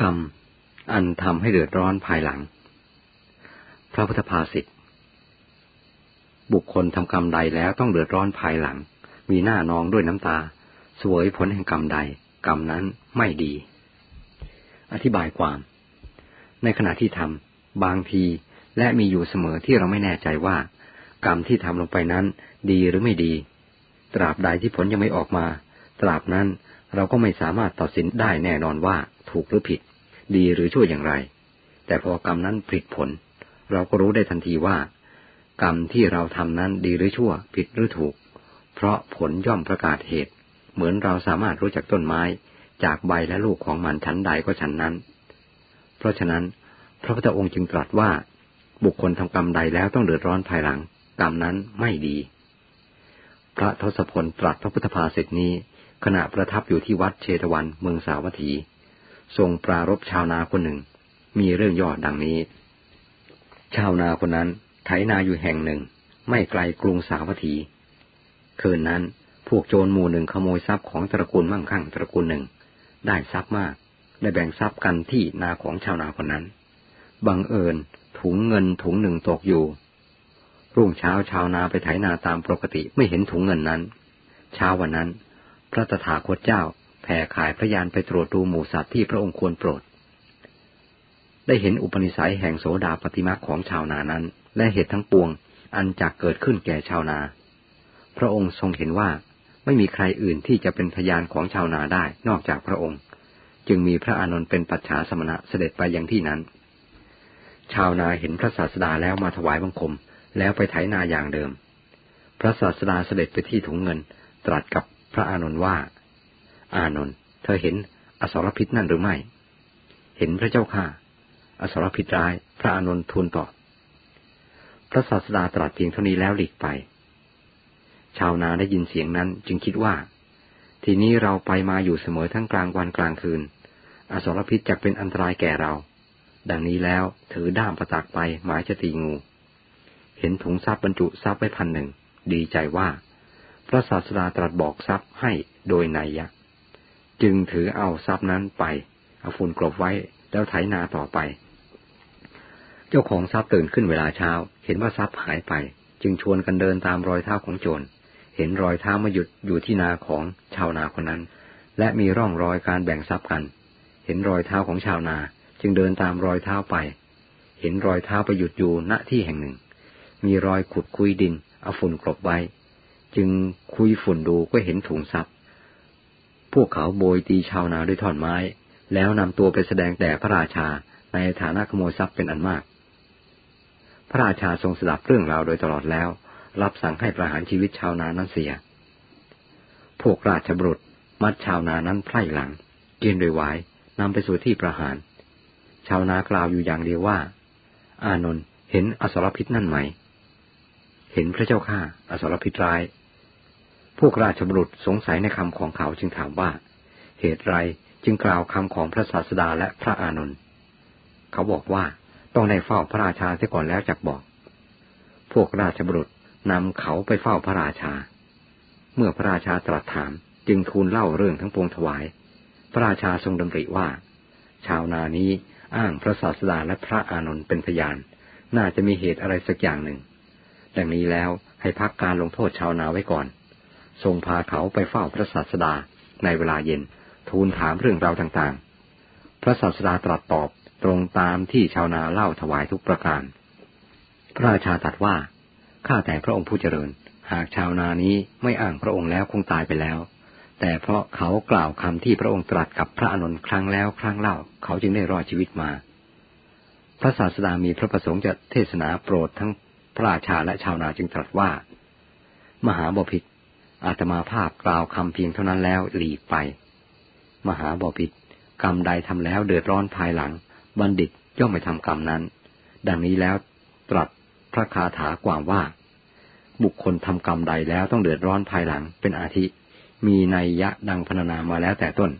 กรรมอันทำให้เดือดร้อนภายหลัง พระพุทธภาษิตบุคคลทำกรรมใดแล้วต้องเดือดร้อนภายหลัง มีหน้านองด้วยน้ำตา สวยผลแห่งกรรมใด กรรมนั้นไม่ดี อธิบายความ ในขณะที่ทำบางทีและมีอยู่เสมอที่เราไม่แน่ใจว่า กรรมที่ทำลงไปนั้น ดีหรือไม่ดี ตราบใดที่ผลยังไม่ออกมา ตราบนั้นเราก็ไม่สามารถตัดสินได้แน่นอนว่า ถูกหรือผิด ดีหรือชั่วอย่างไร แต่พอกรรมนั้นผิดผล เราก็รู้ได้ทันทีว่า กรรมที่เราทำนั้นดีหรือชั่ว ผิดหรือถูก เพราะผลย่อมประกาศเหตุ เหมือนเราสามารถรู้จักต้นไม้ จากใบและลูกของมันชั้นใดก็ชั้นนั้น เพราะฉะนั้น พระพุทธองค์จึงตรัสว่า บุคคลทำกรรมใดแล้วต้องเดือดร้อนภายหลัง กรรมนั้นไม่ดี พระทศพลตรัสพระพุทธภาษิตนี้ขณะประทับอยู่ที่วัดเชตวันเมืองสาวัตถี ทรงปรารบชาวนาคนหนึ่ง มีเรื่องยอดดังนี้ ชาวนาคนนั้นไถนาอยู่แห่งหนึ่ง ไม่ไกลกรุงสาวัตถี คืนนั้นพวกโจรหมู่หนึ่งขโมยทรัพย์ของตระกูลมั่งคั่งตระกูลหนึ่ง ได้ทรัพย์มาก ได้แบ่งทรัพย์กันที่นาของชาวนาคนนั้น บังเอิญถุงเงินถุงหนึ่งตกอยู่ รุ่งเช้าชาวนาไปไถนาตามปกติไม่เห็นถุงเงินนั้น เช้าวันนั้น พระตถาคตเจ้า ผ่ขายพระยานไปตรวจดูหมู่สัตว์ที่พระองค์ควรโปรด ได้เห็นอุปนิสัยแห่งโสดาปฏิมาของชาวนานั้น และเหตุทั้งปวงอันจักเกิดขึ้นแก่ชาวนา พระองค์ทรงเห็นว่าไม่มีใครอื่นที่จะเป็นพยานของชาวนาได้นอกจากพระองค์ จึงมีพระอานนท์เป็นปัจฉาสมณะเสด็จไปยังที่นั้น ชาวนาเห็นพระศาสดาแล้วมาถวายบังคม แล้วไปไถนาอย่างเดิม พระศาสดาเสด็จไปที่ถุงเงิน ตรัสกับพระอานนท์ว่า อานนท์เธอเห็นอสรพิษนั่นหรือไม่ เห็นพระเจ้าค่ะ อสรพิษร้าย พระอานนท์ทูลตอบ พระศาสดาตรัสเพียงเท่านี้แล้วหลีกไป ชาวนาได้ยินเสียงนั้นจึงคิดว่า ทีนี้เราไปมาอยู่เสมอทั้งกลางวันกลางคืน อสรพิษจะเป็นอันตรายแก่เรา ดังนี้แล้วถือด้ามประตักไปหมายจะตีงู เห็นถุงทรัพย์บรรจุทรัพย์ไว้พันหนึ่ง ดีใจว่า พระศาสดาตรัสบอกทรัพย์ให้โดยนัยยะ จึงถือเอาทรัพย์นั้นไป เอาฝุ่นกลบไว้แล้วไถนาต่อไป เจ้าของทรัพย์ตื่นขึ้นเวลาเช้า เห็นว่าทรัพย์หายไป จึงชวนกันเดินตามรอยเท้าของโจร เห็นรอยเท้ามาหยุดอยู่ที่นาของชาวนาคนนั้น และมีร่องรอยการแบ่งทรัพย์กัน เห็นรอยเท้าของชาวนา จึงเดินตามรอยเท้าไป เห็นรอยเท้าไปหยุดอยู่ณที่แห่งหนึ่ง มีรอยขุดคุยดินเอาฝุ่นกลบไว้ จึงคุยฝุ่นดูก็เห็นถุงทรัพย์ พวกเขาโบยตีชาวนาด้วยท่อนไม้ แล้วนำตัวไปแสดงแด่พระราชาในฐานะขโมยทรัพย์เป็นอันมาก พระราชาทรงสดับเรื่องราวโดยตลอดแล้ว รับสั่งให้ประหารชีวิตชาวนานั้นเสีย พวกราชบุรุษมัดชาวนานั้นไพร่หลังเกินโดยไว้นำไปสู่ที่ประหาร ชาวนากล่าวอยู่อย่างเดียวว่า อานนท์เห็นอสรพิษนั่นไหม เห็นพระเจ้าข้าอสรพิษร้าย พวกราชบุรุษสงสัยในคำของเขาจึงถามว่า เหตุไรจึงกล่าวคำของพระศาสดาและพระอานนท์เขาบอกว่าต้องได้เฝ้าพระราชาเสียก่อนแล้วจักบอก พวกราชบุรุษนำเขาไปเฝ้าพระราชา เมื่อพระราชาตรัสถามจึงทูลเล่าเรื่องทั้งปวงถวาย พระราชาทรงดำริว่า ชาวนานี้อ้างพระศาสดาและพระอานนท์เป็นพยาน น่าจะมีเหตุอะไรสักอย่างหนึ่ง ดังนี้แล้วให้พักการลงโทษชาวนาไว้ก่อน ทรงพาเขาไปเฝ้าพระศาสดาในเวลาเย็น ทูลถามเรื่องราวต่างๆ พระศาสดาตรัสตอบตรงตามที่ชาวนาเล่าถวายทุกประการ พระราชาตรัสว่า ข้าแต่พระองค์ผู้เจริญ หากชาวนานี้ไม่อ้างพระองค์แล้วคงตายไปแล้ว แต่เพราะเขากล่าวคำที่พระองค์ตรัสกับพระอนุนครั้งแล้วครั้งเล่า เขาจึงได้รอดชีวิตมา พระศาสดามีพระประสงค์จะเทศนาโปรดทั้งพระราชาและชาวนาจึงตรัสว่า มหาบพิตร อาตมาภาพกล่าวคำเพียงเท่านั้นแล้วหลีกไป มหาบอพิษกรรมใดทำแล้วเดือดร้อนภายหลัง บัณฑิตย่อมไม่ทำกรรมนั้น ดังนี้แล้วตรัสพระคาถากว่าว่า บุคคลทำกรรมใดแล้วต้องเดือดร้อนภายหลังเป็นอาทิ มีนัยยะดังพรรณนามาแล้วแต่ต้น